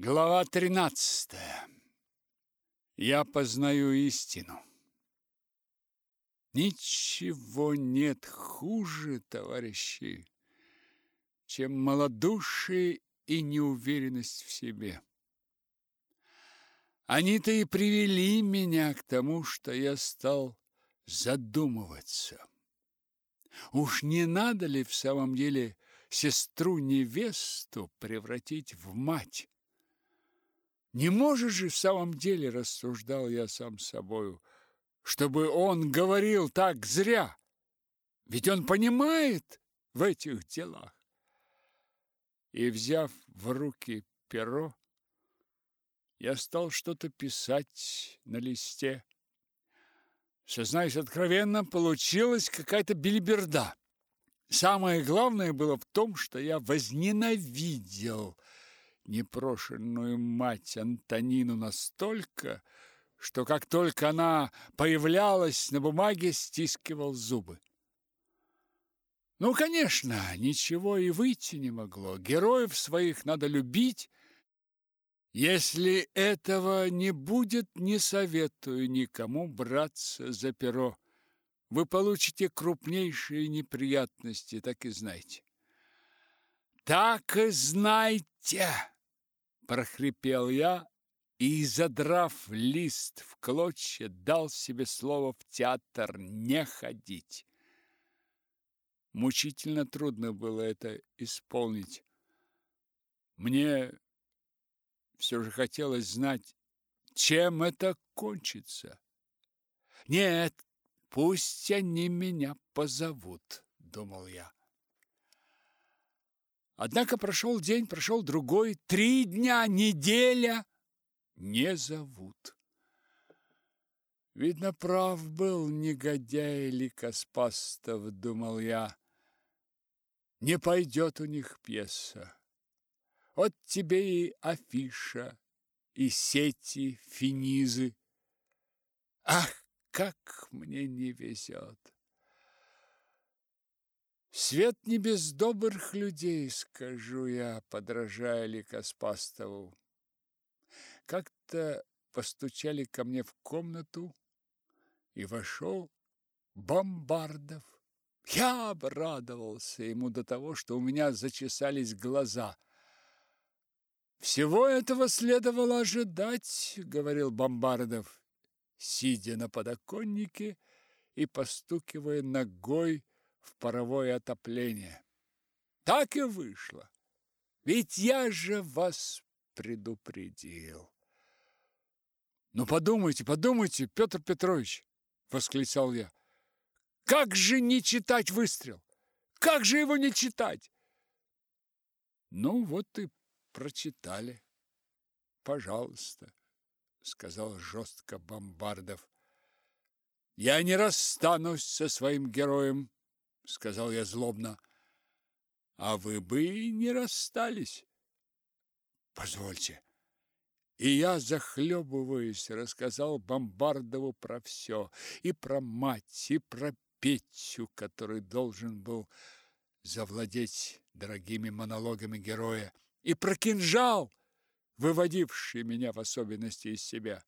Глава 13. Я познаю истину. Ничего нет хуже, товарищи, чем малодушие и неуверенность в себе. Они-то и привели меня к тому, что я стал задумываться. Уж не надо ли в самом деле сестру-невесту превратить в мать? Не можешь же в самом деле, рассуждал я сам с собою, чтобы он говорил так зря. Ведь он понимает в этих делах. И, взяв в руки перо, я стал что-то писать на листе. Сознаюсь откровенно, получилась какая-то бельберда. Самое главное было в том, что я возненавидел непрошенную мать Антонину настолько, что как только она появлялась на бумаге, стискивал зубы. Ну, конечно, ничего и выйти не могло. Героев своих надо любить. Если этого не будет, не советую никому браться за перо. Вы получите крупнейшие неприятности, так и знайте. Так и знайте! Прохрипел я и, задрав лист в клочья, дал себе слово в театр не ходить. Мучительно трудно было это исполнить. Мне все же хотелось знать, чем это кончится. Нет, пусть они меня позовут, думал я. Однако прошел день, прошел другой, три дня, неделя. Не зовут. Видно, прав был негодяй Ликоспастов, думал я. Не пойдет у них пьеса. Вот тебе и афиша, и сети, финизы. Ах, как мне не везет! Свет не без добрых людей, скажу я, подражая Ликоспастову. Как-то постучали ко мне в комнату, и вошел Бомбардов. Я обрадовался ему до того, что у меня зачесались глаза. «Всего этого следовало ожидать», — говорил Бомбардов, сидя на подоконнике и постукивая ногой в паровое отопление. Так и вышло. Ведь я же вас предупредил. Ну подумайте, подумайте, Петр Петрович, восклицал я. Как же не читать выстрел? Как же его не читать? Ну вот и прочитали. Пожалуйста, сказал жестко Бомбардов. Я не расстанусь со своим героем сказал я злобно. А вы бы не расстались. Позвольте. И я, захлебываясь, рассказал Бомбардову про все. И про мать, и про Петю, который должен был завладеть дорогими монологами героя. И про кинжал, выводивший меня в особенности из себя.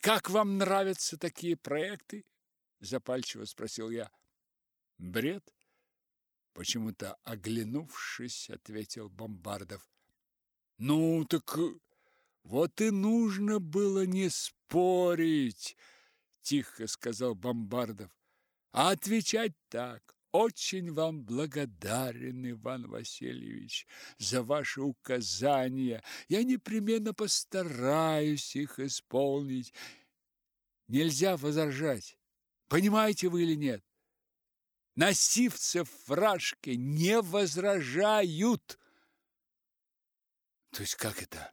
Как вам нравятся такие проекты? Запальчиво спросил я. Бред? Почему-то оглянувшись, ответил Бомбардов. Ну, так вот и нужно было не спорить, тихо сказал Бомбардов. А отвечать так: очень вам благодарен, Иван Васильевич, за ваши указания. Я непременно постараюсь их исполнить. Нельзя возражать. Понимаете вы или нет? Носивцы фражки не возражают. То есть как это?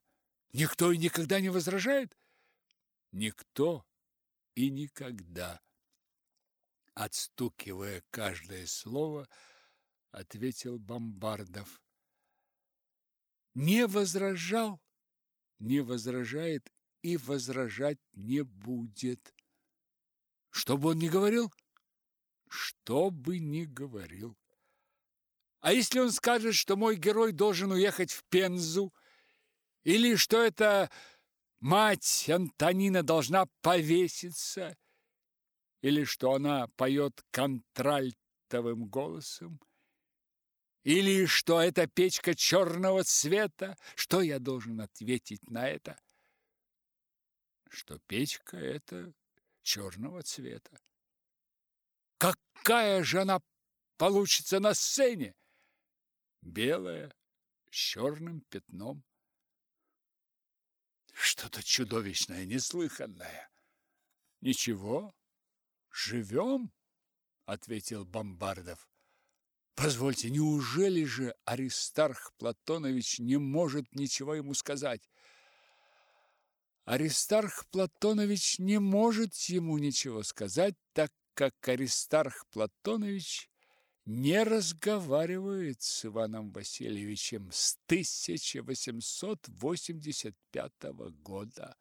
Никто и никогда не возражает? Никто и никогда. Отстукивая каждое слово, ответил Бомбардов. Не возражал, не возражает и возражать не будет. Что бы он ни говорил? Что бы ни говорил. А если он скажет, что мой герой должен уехать в Пензу Или что это мать Антонина должна повеситься? Или что она поет контральтовым голосом? Или что это печка черного цвета? Что я должен ответить на это? Что печка это черного цвета. Какая же она получится на сцене? Белая, с черным пятном. Что-то чудовищное, неслыханное. Ничего, живем, ответил Бомбардов. Позвольте, неужели же Аристарх Платонович не может ничего ему сказать? Аристарх Платонович не может ему ничего сказать, так как Аристарх Платонович не разговаривает с Иваном Васильевичем с 1885 года.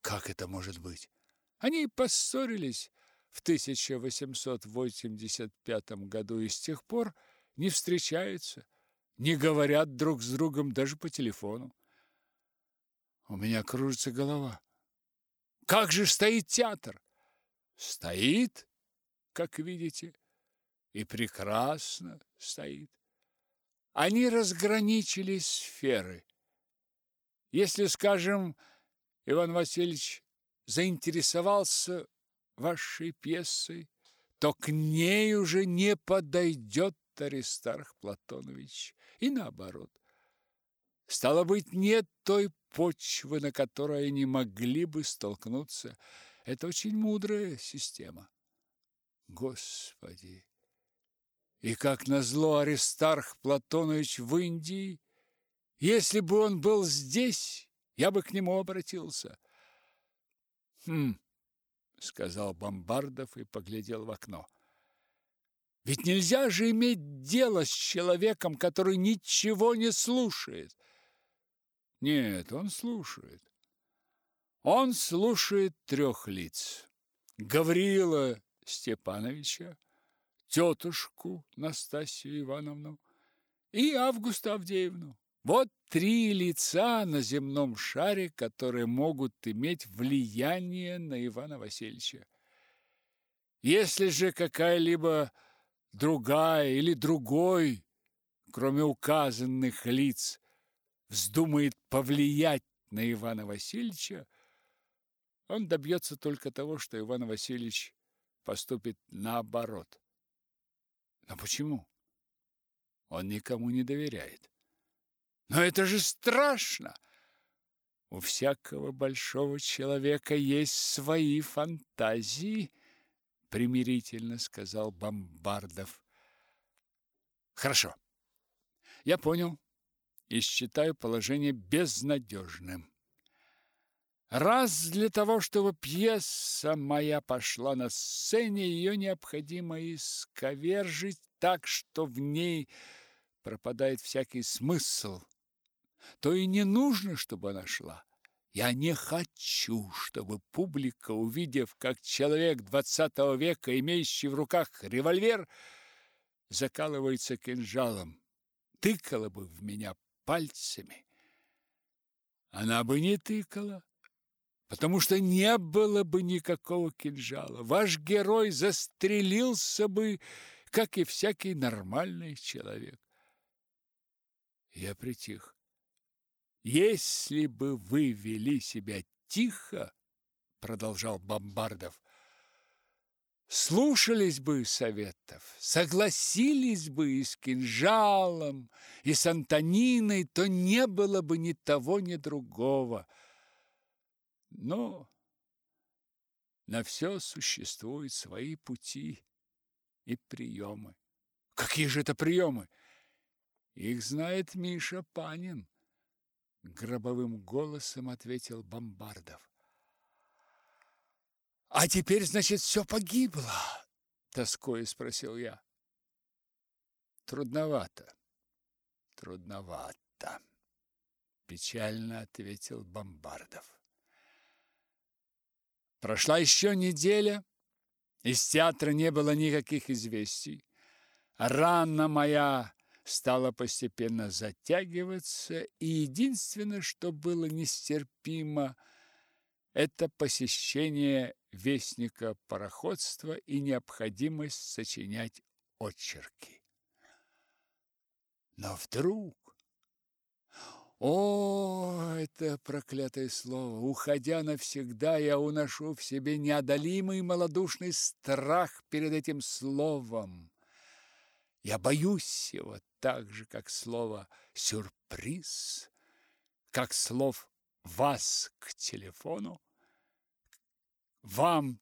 Как это может быть? Они поссорились в 1885 году и с тех пор не встречаются, не говорят друг с другом даже по телефону. У меня кружится голова. Как же стоит театр? Стоит, как видите, и прекрасно стоит. Они разграничили сферы. Если, скажем, Иван Васильевич заинтересовался вашей пьесой, то к ней уже не подойдет Аристарх Платонович, и наоборот. Стало быть, нет той почвы, на которой они могли бы столкнуться. Это очень мудрая система. Господи! И как назло Аристарх Платонович в Индии, если бы он был здесь, я бы к нему обратился. Хм, сказал Бомбардов и поглядел в окно. Ведь нельзя же иметь дело с человеком, который ничего не слушает. Нет, он слушает. Он слушает трех лиц. Гаврила Степановича, тетушку Настасью Ивановну и Августу Авдеевну. Вот три лица на земном шаре, которые могут иметь влияние на Ивана Васильевича. Если же какая-либо другая или другой, кроме указанных лиц, вздумает повлиять на Ивана Васильевича, он добьется только того, что Иван Васильевич поступит наоборот. Но почему? Он никому не доверяет. Но это же страшно! У всякого большого человека есть свои фантазии, примирительно сказал Бомбардов. Хорошо. Я понял и считаю положение безнадежным. Раз для того, чтобы пьеса моя пошла на сцене, ее необходимо исковержить так, что в ней пропадает всякий смысл, то и не нужно, чтобы она шла. Я не хочу, чтобы публика, увидев, как человек двадцатого века, имеющий в руках револьвер, закалывается кинжалом, тыкала бы в меня пальцами. Она бы не тыкала, потому что не было бы никакого кинжала. Ваш герой застрелился бы, как и всякий нормальный человек. Я притих. Если бы вы вели себя тихо, продолжал Бомбардов, слушались бы советов, согласились бы и с кинжалом, и с Антониной, то не было бы ни того, ни другого. Но на все существуют свои пути и приемы. Какие же это приемы? Их знает Миша Панин гробовым голосом ответил Бомбардов. А теперь, значит, все погибло, тоской спросил я. Трудновато. Трудновато, печально ответил Бомбардов. Прошла еще неделя, из театра не было никаких известий. Рана моя стала постепенно затягиваться, и единственное, что было нестерпимо, это посещение вестника пароходства и необходимость сочинять очерки. Но вдруг о, это проклятое слово! Уходя навсегда, я уношу в себе неодолимый малодушный страх перед этим словом. Я боюсь его так же, как слово «сюрприз», как слов «вас к телефону», «вам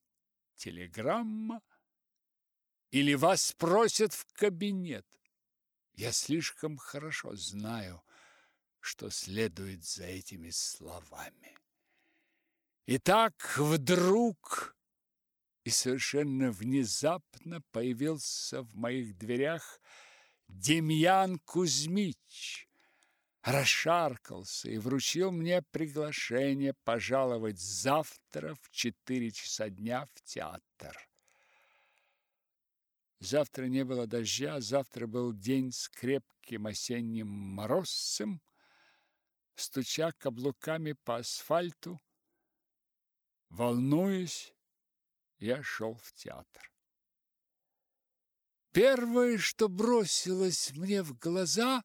телеграмма» или «вас просят в кабинет». Я слишком хорошо знаю, что следует за этими словами. И так вдруг и совершенно внезапно появился в моих дверях Демьян Кузьмич, расшаркался и вручил мне приглашение пожаловать завтра в четыре часа дня в театр. Завтра не было дождя, завтра был день с крепким осенним морозцем, стуча каблуками по асфальту, волнуясь, я шел в театр. Первое, что бросилось мне в глаза,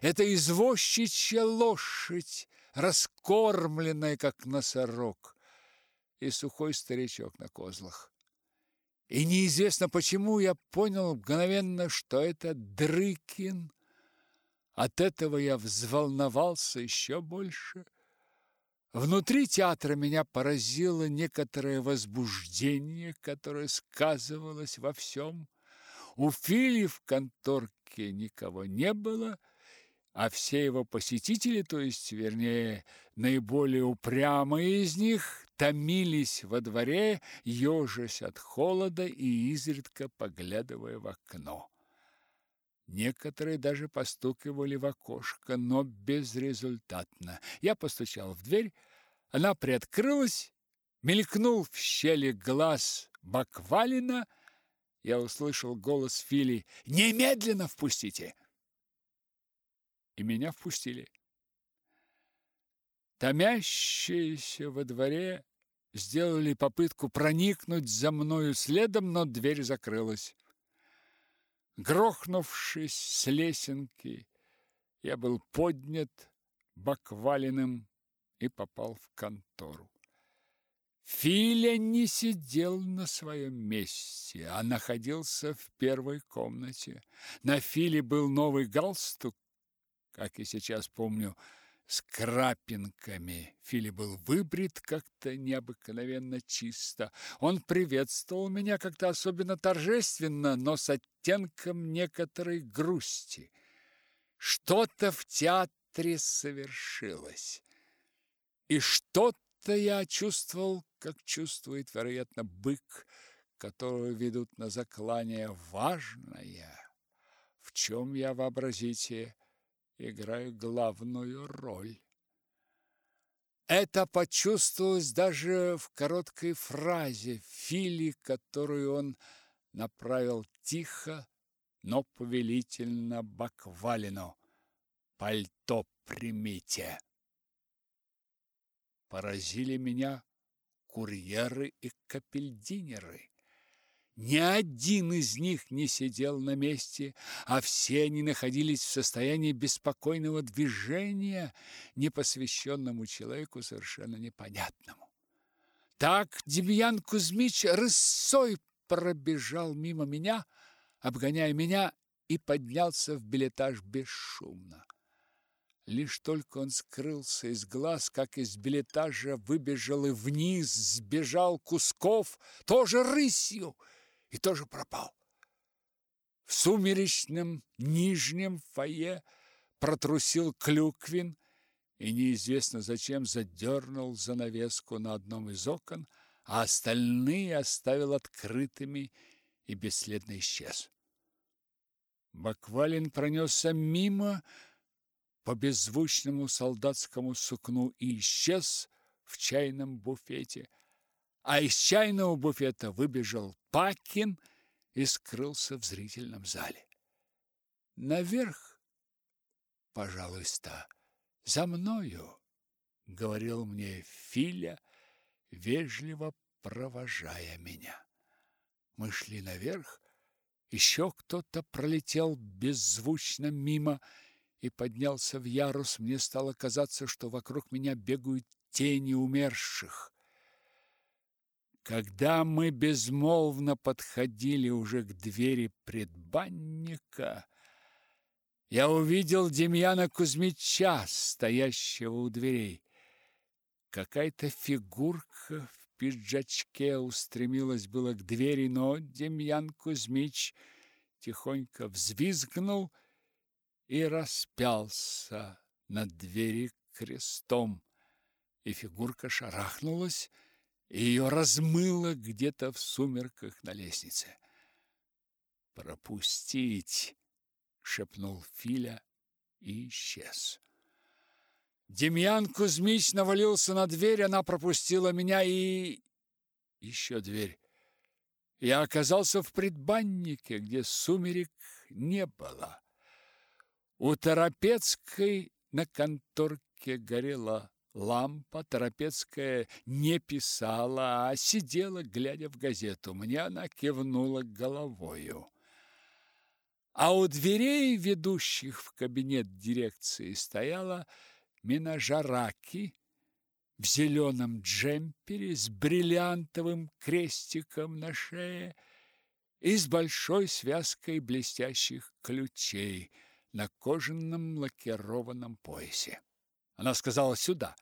это извозчичья лошадь, раскормленная, как носорог, и сухой старичок на козлах. И неизвестно почему я понял мгновенно, что это Дрыкин, от этого я взволновался еще больше. Внутри театра меня поразило некоторое возбуждение, которое сказывалось во всем. У Фили в конторке никого не было, а все его посетители, то есть, вернее, наиболее упрямые из них, томились во дворе, ежась от холода и изредка поглядывая в окно. Некоторые даже постукивали в окошко, но безрезультатно. Я постучал в дверь, она приоткрылась, мелькнул в щели глаз Баквалина. Я услышал голос Фили «Немедленно впустите!» И меня впустили. Томящиеся во дворе сделали попытку проникнуть за мною следом, но дверь закрылась. Грохнувшись с лесенки, я был поднят баквалиным и попал в контору. Филя не сидел на своем месте, а находился в первой комнате. На Филе был новый галстук, как и сейчас помню, с крапинками. Фили был выбрит как-то необыкновенно чисто. Он приветствовал меня как-то особенно торжественно, но с оттенком некоторой грусти. Что-то в театре совершилось. И что-то я чувствовал, как чувствует, вероятно, бык, которого ведут на заклание важное. В чем я, вообразите, играю главную роль. Это почувствовалось даже в короткой фразе Фили, которую он направил тихо, но повелительно Баквалину. «Пальто примите!» Поразили меня курьеры и капельдинеры. Ни один из них не сидел на месте, а все они находились в состоянии беспокойного движения, непосвященному человеку совершенно непонятному. Так Демьян Кузьмич рысой пробежал мимо меня, обгоняя меня, и поднялся в билетаж бесшумно. Лишь только он скрылся из глаз, как из билетажа выбежал и вниз сбежал Кусков, тоже рысью — и тоже пропал. В сумеречном нижнем фойе протрусил Клюквин и неизвестно зачем задернул занавеску на одном из окон, а остальные оставил открытыми и бесследно исчез. Баквалин пронесся мимо по беззвучному солдатскому сукну и исчез в чайном буфете – а из чайного буфета выбежал Пакин и скрылся в зрительном зале. наверх, пожалуйста, за мною, говорил мне Филя, вежливо провожая меня. Мы шли наверх, еще кто-то пролетел беззвучно мимо и поднялся в ярус. Мне стало казаться, что вокруг меня бегают тени умерших. Когда мы безмолвно подходили уже к двери предбанника, я увидел Демьяна Кузьмича, стоящего у дверей. Какая-то фигурка в пиджачке устремилась было к двери, но Демьян Кузьмич тихонько взвизгнул и распялся над двери крестом, и фигурка шарахнулась, и ее размыло где-то в сумерках на лестнице. «Пропустить!» — шепнул Филя и исчез. Демьян Кузьмич навалился на дверь, она пропустила меня и... Еще дверь. Я оказался в предбаннике, где сумерек не было. У Торопецкой на конторке горела лампа. Торопецкая не писала, а сидела, глядя в газету. Мне она кивнула головою. А у дверей, ведущих в кабинет дирекции, стояла Минажараки в зеленом джемпере с бриллиантовым крестиком на шее и с большой связкой блестящих ключей на кожаном лакированном поясе. Она сказала «сюда».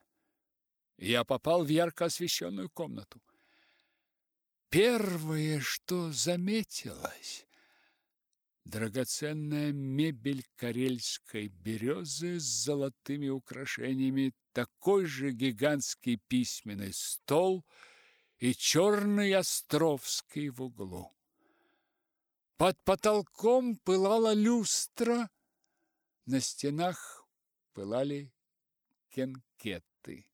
Я попал в ярко освещенную комнату. Первое, что заметилось, драгоценная мебель карельской березы с золотыми украшениями, такой же гигантский письменный стол и черный Островский в углу. Под потолком пылала люстра, на стенах пылали кенкеты.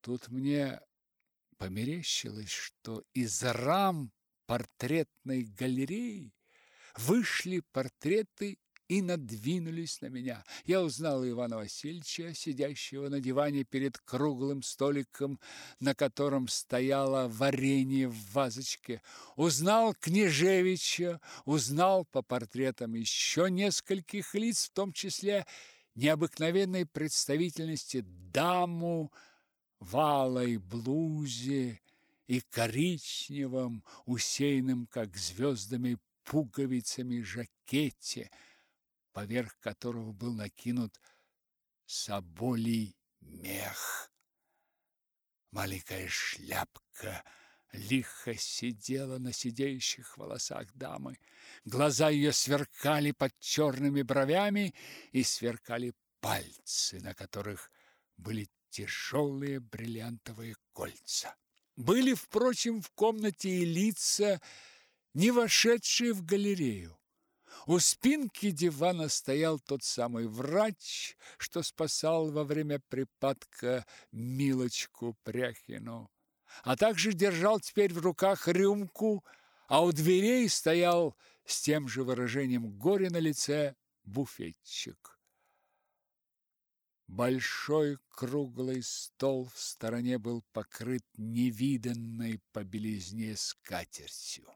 Тут мне померещилось, что из рам портретной галереи вышли портреты и надвинулись на меня. Я узнал Ивана Васильевича, сидящего на диване перед круглым столиком, на котором стояло варенье в вазочке. Узнал Княжевича, узнал по портретам еще нескольких лиц, в том числе необыкновенной представительности даму в алой блузе и коричневом, усеянном, как звездами, пуговицами жакете, поверх которого был накинут соболий мех. Маленькая шляпка лихо сидела на сидеющих волосах дамы. Глаза ее сверкали под черными бровями и сверкали пальцы, на которых были тяжелые бриллиантовые кольца. Были, впрочем, в комнате и лица, не вошедшие в галерею. У спинки дивана стоял тот самый врач, что спасал во время припадка Милочку Пряхину, а также держал теперь в руках рюмку, а у дверей стоял с тем же выражением горя на лице буфетчик. Большой круглый стол в стороне был покрыт невиданной по белизне скатертью.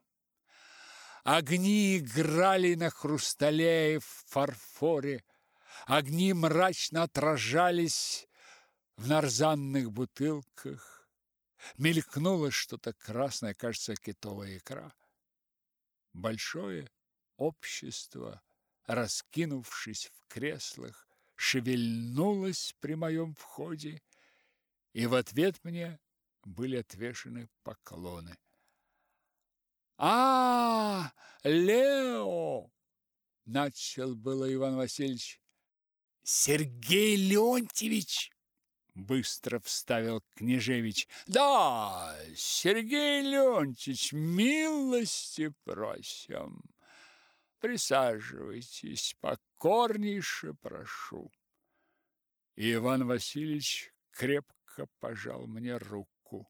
Огни играли на хрустале и фарфоре, огни мрачно отражались в нарзанных бутылках. Мелькнуло что-то красное, кажется, китовая икра. Большое общество, раскинувшись в креслах, шевельнулась при моем входе, и в ответ мне были отвешены поклоны. А, Лео, начал было Иван Васильевич. Сергей Леонтьевич быстро вставил Княжевич. Да, Сергей Леонтьевич, милости просим. Присаживайтесь, покорнейше прошу. И Иван Васильевич крепко пожал мне руку.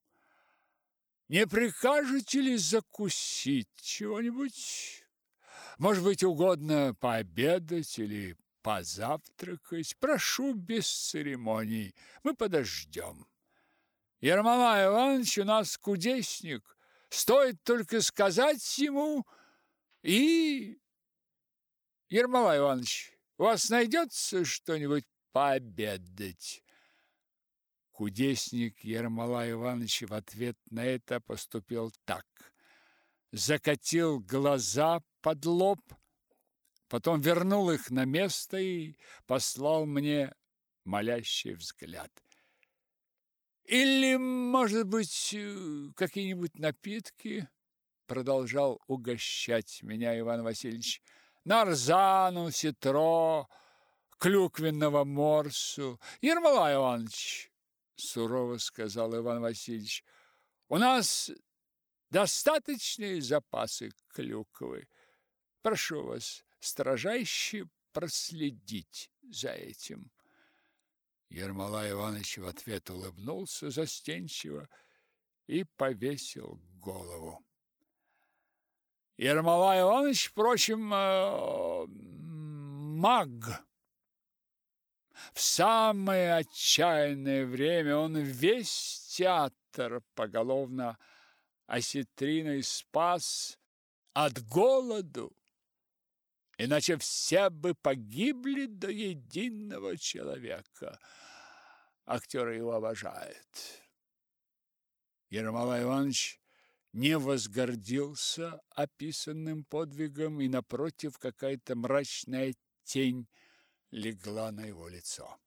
Не прикажете ли закусить чего-нибудь? Может быть, угодно пообедать или позавтракать. Прошу без церемоний. Мы подождем. Ермолай Иванович у нас кудесник. Стоит только сказать ему и... Ермолай Иванович, у вас найдется что-нибудь пообедать? Кудесник Ермолай Иванович в ответ на это поступил так. Закатил глаза под лоб, потом вернул их на место и послал мне молящий взгляд. Или, может быть, э, какие-нибудь напитки? Продолжал угощать меня Иван Васильевич. Нарзану, ситро, клюквенного морсу. Ермолай Иванович, сурово сказал Иван Васильевич, у нас достаточные запасы клюквы. Прошу вас, строжайше проследить за этим. Ермолай Иванович в ответ улыбнулся застенчиво и повесил голову. Ермолай Иванович, впрочем, э, маг. В самое отчаянное время он весь театр поголовно осетриной спас от голоду иначе все бы погибли до единого человека. Актер его обожает. Ермолай Иванович не возгордился описанным подвигом, и, напротив, какая-то мрачная тень легла на его лицо.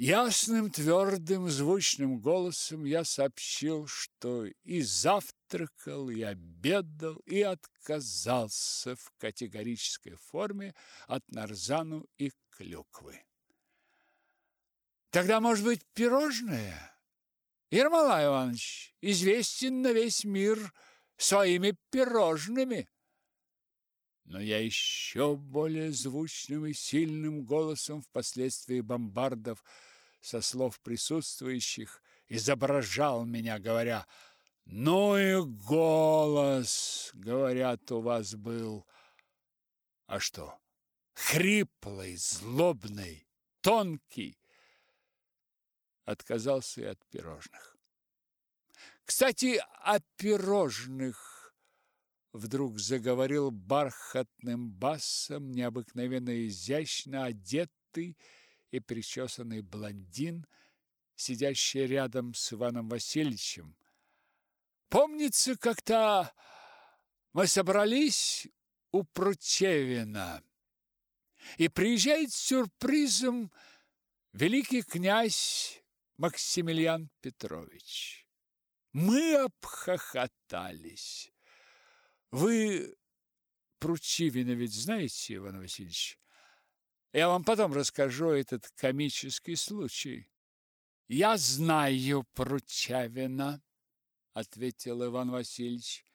Ясным, твердым, звучным голосом я сообщил, что и завтракал, и обедал, и отказался в категорической форме от нарзану и клюквы. Тогда, может быть, пирожное? Ермолай Иванович известен на весь мир своими пирожными. Но я еще более звучным и сильным голосом впоследствии бомбардов со слов присутствующих изображал меня, говоря «Ну и голос, говорят, у вас был». А что? Хриплый, злобный, тонкий. Отказался и от пирожных. Кстати, о пирожных вдруг заговорил бархатным басом, необыкновенно изящно одетый, и причесанный блондин, сидящий рядом с Иваном Васильевичем. Помнится, как-то мы собрались у Прутевина, и приезжает с сюрпризом великий князь Максимилиан Петрович. Мы обхохотались. Вы Прутивина ведь знаете, Иван Васильевич? Я вам потом расскажу этот комический случай. Я знаю Пручавина, ответил Иван Васильевич.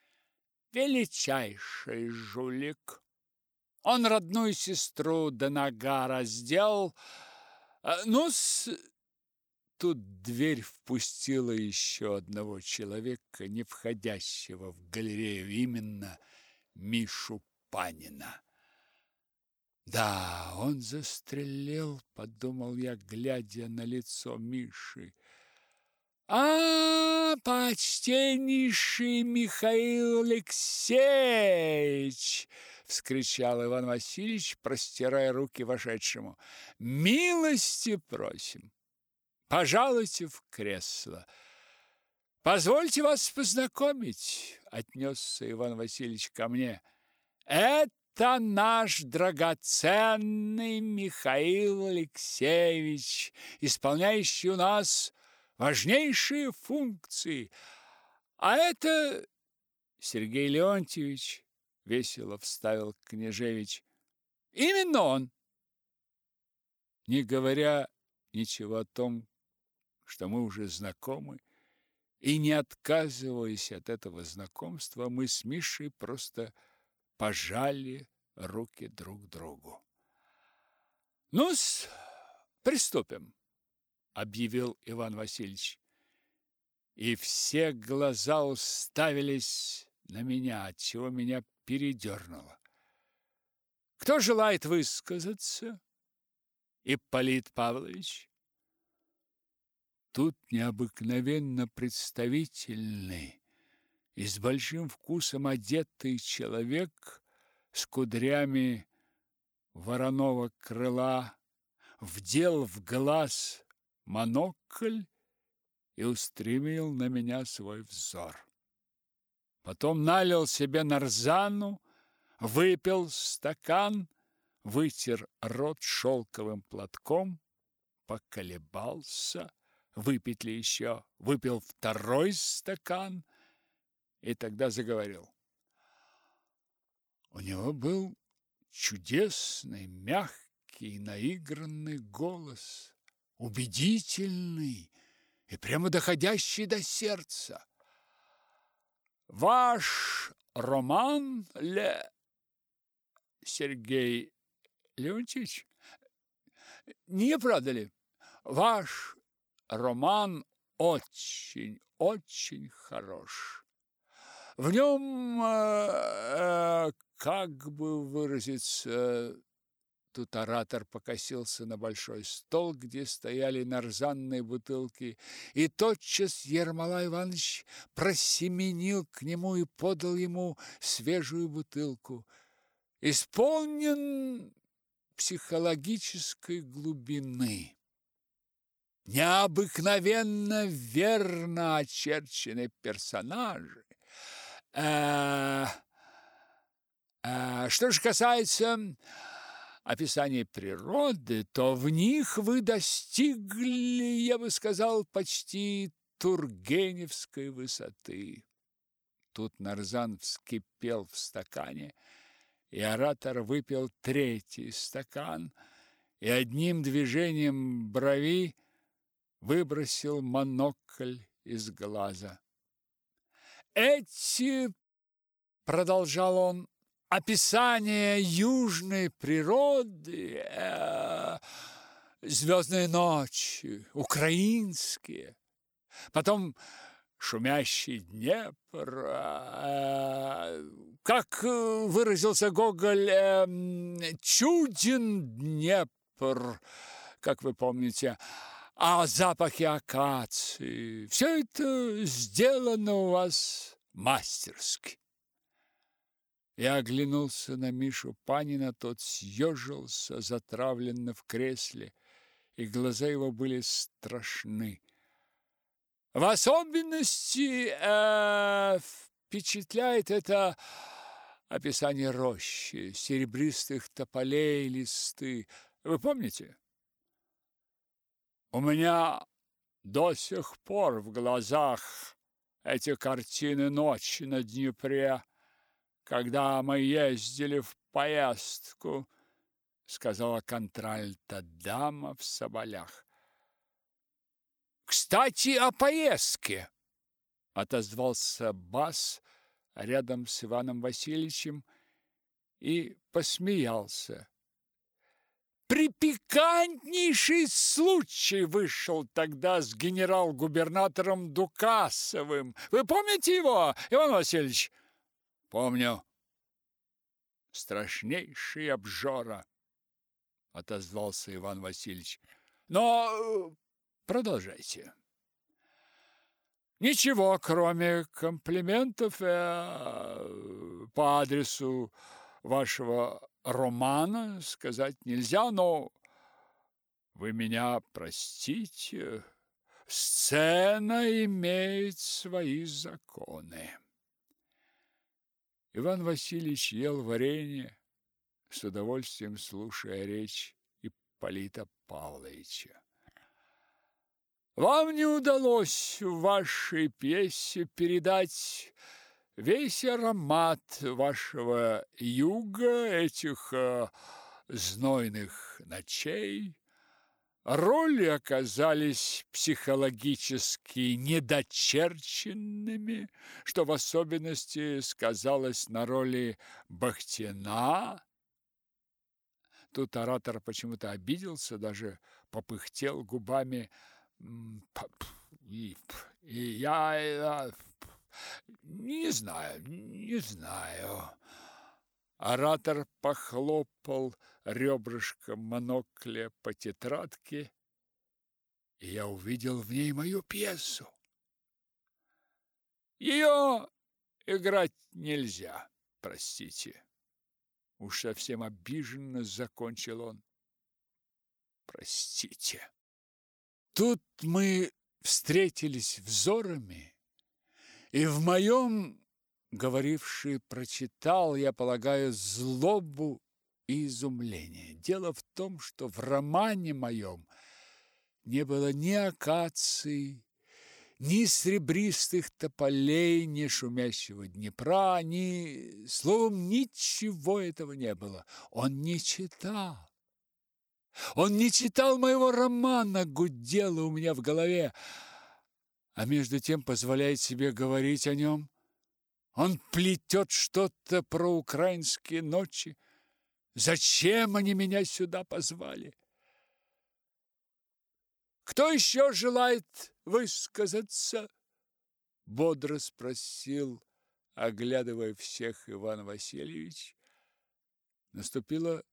Величайший жулик. Он родную сестру до нога раздел. А, ну, с... тут дверь впустила еще одного человека, не входящего в галерею, именно Мишу Панина. Да, он застрелил, подумал я, глядя на лицо Миши. А, почтеннейший Михаил Алексеевич, вскричал Иван Васильевич, простирая руки вошедшему. Милости просим. Пожалуйте в кресло. Позвольте вас познакомить, отнесся Иван Васильевич ко мне. Это это наш драгоценный Михаил Алексеевич, исполняющий у нас важнейшие функции. А это Сергей Леонтьевич, весело вставил Княжевич. Именно он. Не говоря ничего о том, что мы уже знакомы, и не отказываясь от этого знакомства, мы с Мишей просто пожали руки друг другу. Ну-с, приступим, объявил Иван Васильевич. И все глаза уставились на меня, отчего меня передернуло. Кто желает высказаться? Ипполит Павлович. Тут необыкновенно представительный и с большим вкусом одетый человек с кудрями вороного крыла вдел в глаз монокль и устремил на меня свой взор. Потом налил себе нарзану, выпил стакан, вытер рот шелковым платком, поколебался, выпить ли еще, выпил второй стакан и тогда заговорил. У него был чудесный, мягкий, наигранный голос, убедительный и прямо доходящий до сердца. Ваш роман, Ле... Сергей Леонтьевич, не правда ли? Ваш роман очень, очень хорош. В нем, э, э, как бы выразиться, Тут оратор покосился на большой стол, где стояли нарзанные бутылки, и тотчас Ермолай Иванович просеменил к нему и подал ему свежую бутылку. Исполнен психологической глубины. Необыкновенно верно очерчены персонажи. Э -э что же касается описание природы, то в них вы достигли, я бы сказал, почти Тургеневской высоты. Тут Нарзан вскипел в стакане, и оратор выпил третий стакан и одним движением брови выбросил монокль из глаза. Эти, продолжал он, описание южной природы, э, звездные ночи, украинские, потом шумящий Днепр, э, как выразился Гоголь, э, чуден Днепр, как вы помните, а запахи акации. Все это сделано у вас мастерски. Я оглянулся на Мишу Панина, тот съежился, затравленно в кресле, и глаза его были страшны. В особенности э, впечатляет это описание рощи, серебристых тополей, листы. Вы помните? У меня до сих пор в глазах эти картины ночи на Днепре когда мы ездили в поездку, сказала контральта дама в соболях. Кстати, о поездке, отозвался бас рядом с Иваном Васильевичем и посмеялся. Припикантнейший случай вышел тогда с генерал-губернатором Дукасовым. Вы помните его, Иван Васильевич? Помню. Страшнейший обжора, отозвался Иван Васильевич. Но э, продолжайте. Ничего, кроме комплиментов э, по адресу вашего романа сказать нельзя, но вы меня простите, сцена имеет свои законы. Иван Васильевич ел варенье, с удовольствием слушая речь Ипполита Павловича. Вам не удалось в вашей пьесе передать весь аромат вашего юга, этих э, знойных ночей, роли оказались психологически недочерченными, что в особенности сказалось на роли Бахтина. Тут оратор почему-то обиделся, даже попыхтел губами. И, и я, я не знаю, не знаю. Оратор похлопал ребрышком монокля по тетрадке, и я увидел в ней мою пьесу. Ее играть нельзя, простите. Уж совсем обиженно закончил он. Простите. Тут мы встретились взорами, и в моем говоривший прочитал, я полагаю, злобу и изумление. Дело в том, что в романе моем не было ни акации, ни сребристых тополей, ни шумящего Днепра, ни, словом, ничего этого не было. Он не читал. Он не читал моего романа, гудело у меня в голове, а между тем позволяет себе говорить о нем он плетет что-то про украинские ночи. Зачем они меня сюда позвали? Кто еще желает высказаться? Бодро спросил, оглядывая всех Иван Васильевич. Наступило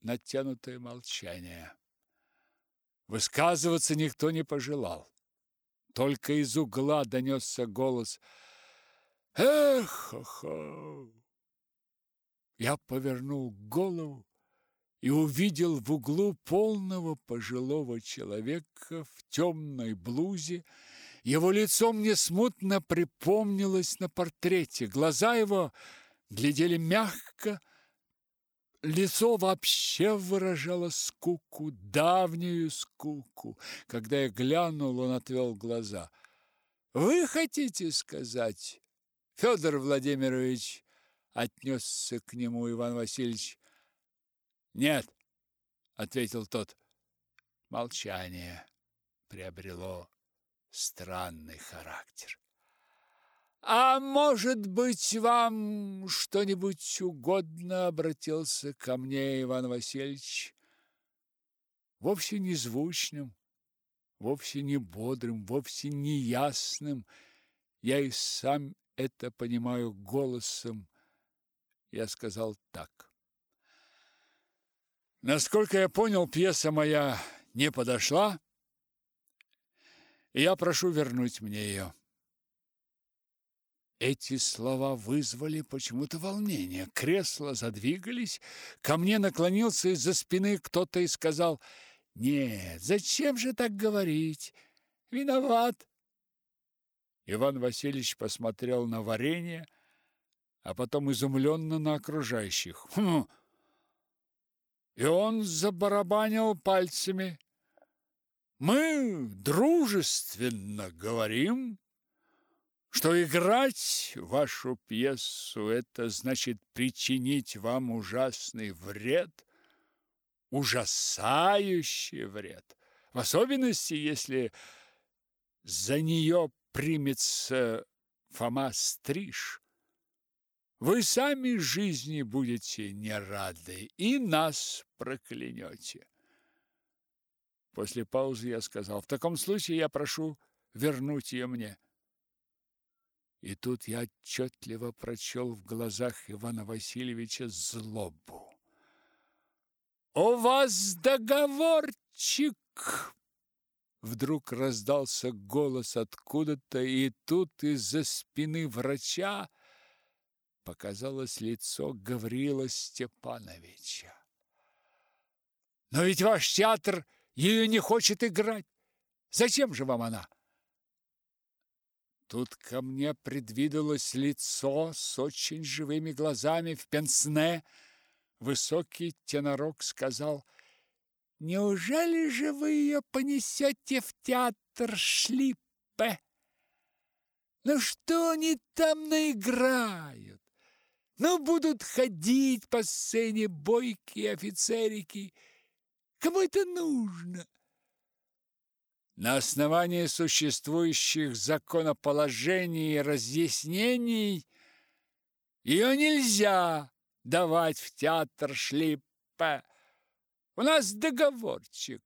натянутое молчание. Высказываться никто не пожелал. Только из угла донесся голос – Эх-хо-хо! Я повернул голову и увидел в углу полного пожилого человека в темной блузе. Его лицо мне смутно припомнилось на портрете. Глаза его глядели мягко, лицо вообще выражало скуку, давнюю скуку. Когда я глянул, он отвел глаза. «Вы хотите сказать?» Федор Владимирович отнесся к нему Иван Васильевич. Нет, ответил тот. Молчание приобрело странный характер. А может быть, вам что-нибудь угодно обратился ко мне Иван Васильевич? Вовсе не звучным, вовсе не бодрым, вовсе не ясным. Я и сам это понимаю голосом, я сказал так. Насколько я понял, пьеса моя не подошла, и я прошу вернуть мне ее. Эти слова вызвали почему-то волнение. Кресла задвигались, ко мне наклонился из-за спины кто-то и сказал: "Нет, зачем же так говорить? Виноват. Иван Васильевич посмотрел на варенье, а потом изумленно на окружающих. Хм. И он забарабанил пальцами. Мы дружественно говорим, что играть вашу пьесу это значит причинить вам ужасный вред, ужасающий вред, в особенности, если за нее примется Фома Стриж, вы сами жизни будете не рады и нас проклянете. После паузы я сказал, в таком случае я прошу вернуть ее мне. И тут я отчетливо прочел в глазах Ивана Васильевича злобу. «У вас договорчик!» Вдруг раздался голос откуда-то, и тут из-за спины врача показалось лицо Гаврила Степановича. Но ведь ваш театр ее не хочет играть. Зачем же вам она? Тут ко мне предвиделось лицо с очень живыми глазами в пенсне. Высокий тенорок сказал — Неужели же вы ее понесете в театр Шлиппе? Ну что они там наиграют? Ну, будут ходить по сцене бойкие офицерики. Кому это нужно? На основании существующих законоположений и разъяснений ее нельзя давать в театр Шлиппе. У нас договорчик,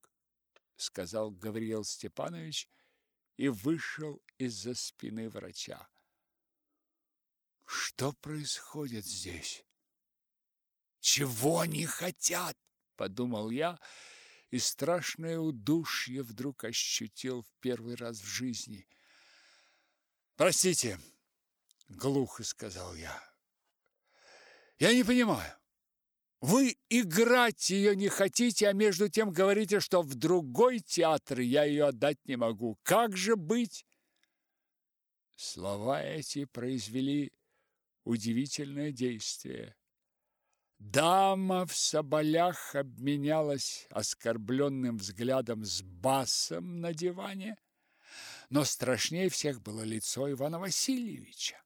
сказал Гавриил Степанович и вышел из-за спины врача. Что происходит здесь? Чего они хотят? Подумал я, и страшное удушье вдруг ощутил в первый раз в жизни. Простите, глухо сказал я. Я не понимаю. Вы играть ее не хотите, а между тем говорите, что в другой театр я ее отдать не могу. Как же быть? Слова эти произвели удивительное действие. Дама в соболях обменялась оскорбленным взглядом с басом на диване, но страшнее всех было лицо Ивана Васильевича.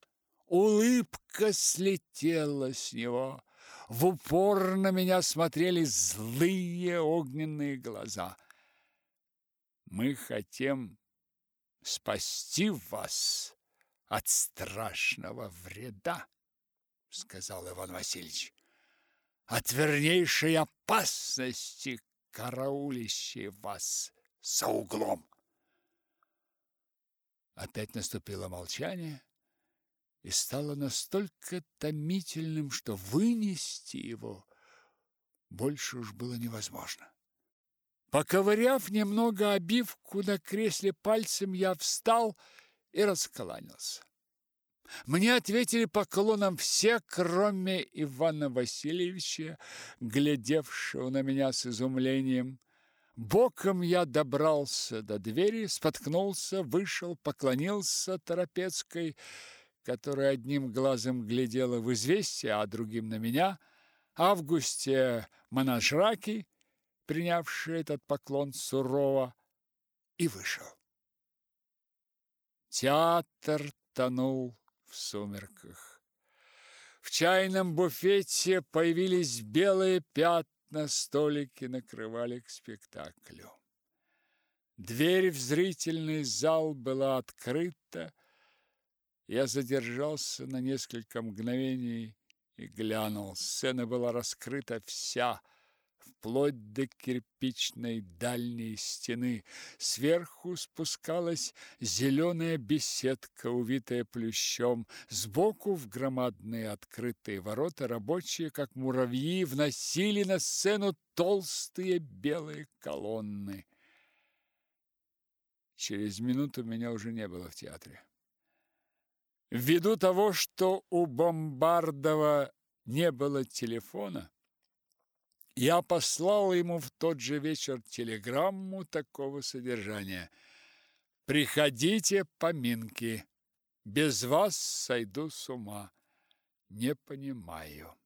Улыбка слетела с него. В упор на меня смотрели злые огненные глаза. Мы хотим спасти вас от страшного вреда, сказал Иван Васильевич. От вернейшей опасности, караулищей вас за углом. Опять наступило молчание и стало настолько томительным, что вынести его больше уж было невозможно. Поковыряв немного обивку на кресле пальцем, я встал и раскланялся. Мне ответили поклоном все, кроме Ивана Васильевича, глядевшего на меня с изумлением. Боком я добрался до двери, споткнулся, вышел, поклонился Торопецкой, которая одним глазом глядела в известие, а другим на меня, Августе Монажраки, принявший этот поклон сурово, и вышел. Театр тонул в сумерках. В чайном буфете появились белые пятна, столики накрывали к спектаклю. Дверь в зрительный зал была открыта, я задержался на несколько мгновений и глянул. Сцена была раскрыта вся, вплоть до кирпичной дальней стены. Сверху спускалась зеленая беседка, увитая плющом. Сбоку в громадные открытые ворота рабочие, как муравьи, вносили на сцену толстые белые колонны. Через минуту меня уже не было в театре. Ввиду того, что у Бомбардова не было телефона, я послал ему в тот же вечер телеграмму такого содержания. «Приходите, поминки. Без вас сойду с ума. Не понимаю».